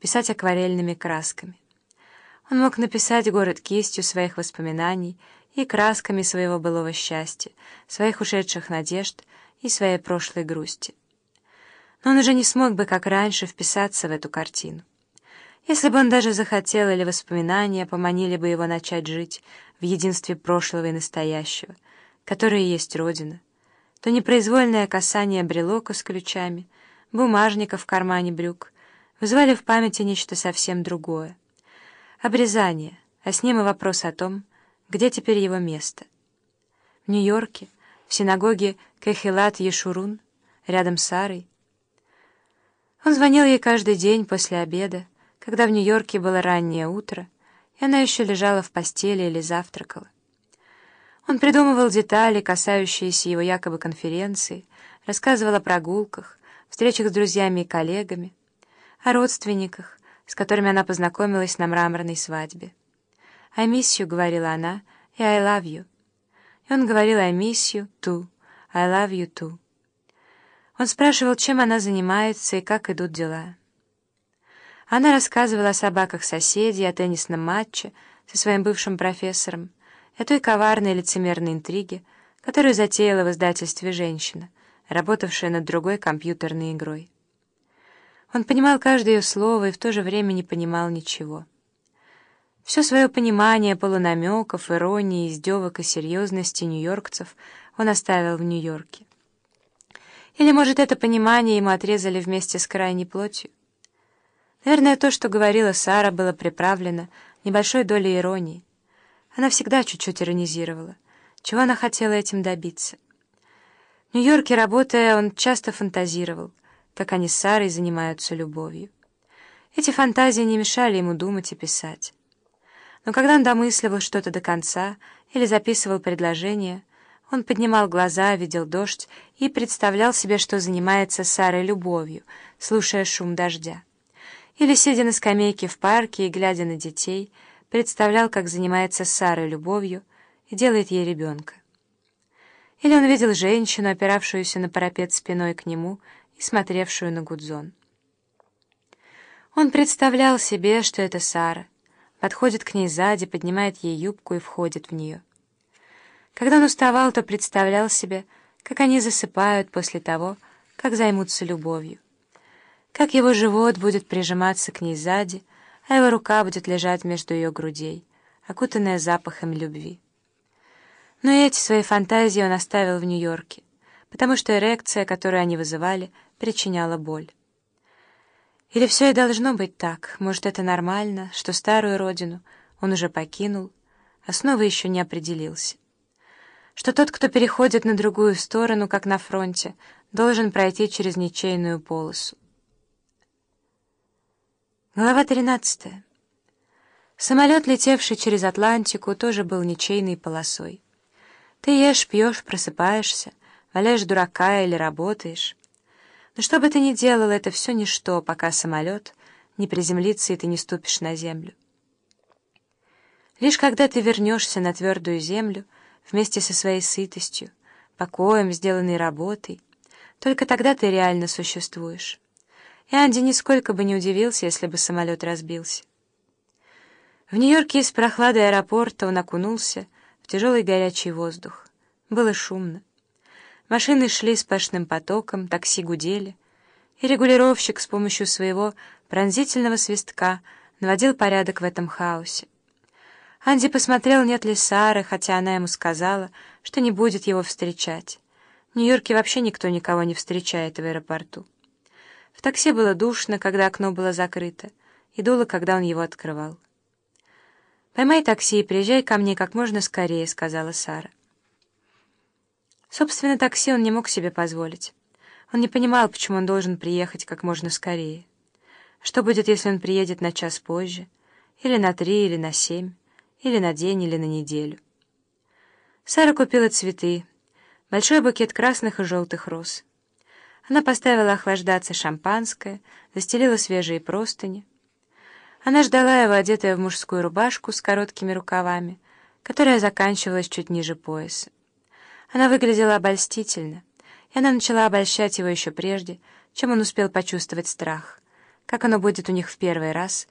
писать акварельными красками. Он мог написать город кистью своих воспоминаний и красками своего былого счастья, своих ушедших надежд и своей прошлой грусти. Но он уже не смог бы, как раньше, вписаться в эту картину. Если бы он даже захотел, или воспоминания поманили бы его начать жить в единстве прошлого и настоящего, которое есть Родина, то непроизвольное касание брелока с ключами, бумажника в кармане брюк вызвали в памяти нечто совсем другое. Обрезание, а с ним и вопрос о том, где теперь его место. В Нью-Йорке, в синагоге Кехилат Ешурун, рядом с Сарой. Он звонил ей каждый день после обеда, когда в Нью-Йорке было раннее утро, и она еще лежала в постели или завтракала. Он придумывал детали, касающиеся его якобы конференции, рассказывал о прогулках, встречах с друзьями и коллегами, о родственниках, с которыми она познакомилась на мраморной свадьбе. «I miss you», — говорила она, и «I love you». И он говорил «I miss you too», «I love you too». Он спрашивал, чем она занимается и как идут дела. Она рассказывала о собаках соседей, о теннисном матче со своим бывшим профессором, о той коварной лицемерной интриге, которую затеяла в издательстве женщина, работавшая над другой компьютерной игрой. Он понимал каждое ее слово и в то же время не понимал ничего. Все свое понимание полунамеков, иронии, издевок и серьезности нью-йоркцев он оставил в Нью-Йорке. Или, может, это понимание ему отрезали вместе с крайней плотью? Наверное, то, что говорила Сара, было приправлено небольшой долей иронии. Она всегда чуть-чуть иронизировала. Чего она хотела этим добиться? В Нью-Йорке, работая, он часто фантазировал, как они с Сарой занимаются любовью. Эти фантазии не мешали ему думать и писать. Но когда он домысливал что-то до конца или записывал предложение, он поднимал глаза, видел дождь и представлял себе, что занимается Сарой любовью, слушая шум дождя или, сидя на скамейке в парке и глядя на детей, представлял, как занимается Сарой любовью и делает ей ребенка. Или он видел женщину, опиравшуюся на парапет спиной к нему и смотревшую на Гудзон. Он представлял себе, что это Сара, подходит к ней сзади, поднимает ей юбку и входит в нее. Когда он уставал, то представлял себе, как они засыпают после того, как займутся любовью как его живот будет прижиматься к ней сзади, а его рука будет лежать между ее грудей, окутанная запахом любви. Но эти свои фантазии он оставил в Нью-Йорке, потому что эрекция, которую они вызывали, причиняла боль. Или все и должно быть так, может, это нормально, что старую родину он уже покинул, а снова еще не определился. Что тот, кто переходит на другую сторону, как на фронте, должен пройти через ничейную полосу. Глава 13. Самолет, летевший через Атлантику, тоже был ничейной полосой. Ты ешь, пьешь, просыпаешься, валяешь дурака или работаешь. Но что бы ты ни делал, это все ничто, пока самолет не приземлится и ты не ступишь на землю. Лишь когда ты вернешься на твердую землю вместе со своей сытостью, покоем, сделанной работой, только тогда ты реально существуешь и Анди нисколько бы не удивился, если бы самолет разбился. В Нью-Йорке из прохлады аэропорта он окунулся в тяжелый горячий воздух. Было шумно. Машины шли сплошным потоком, такси гудели, и регулировщик с помощью своего пронзительного свистка наводил порядок в этом хаосе. Анди посмотрел, нет ли Сары, хотя она ему сказала, что не будет его встречать. В Нью-Йорке вообще никто никого не встречает в аэропорту. В такси было душно, когда окно было закрыто, и дуло, когда он его открывал. «Поймай такси и приезжай ко мне как можно скорее», — сказала Сара. Собственно, такси он не мог себе позволить. Он не понимал, почему он должен приехать как можно скорее. Что будет, если он приедет на час позже, или на три, или на семь, или на день, или на неделю? Сара купила цветы, большой букет красных и желтых роз — она поставила охлаждаться шампанское, застелила свежие простыни. Она ждала его, одетая в мужскую рубашку с короткими рукавами, которая заканчивалась чуть ниже пояса. Она выглядела обольстительно, и она начала обольщать его еще прежде, чем он успел почувствовать страх, как оно будет у них в первый раз,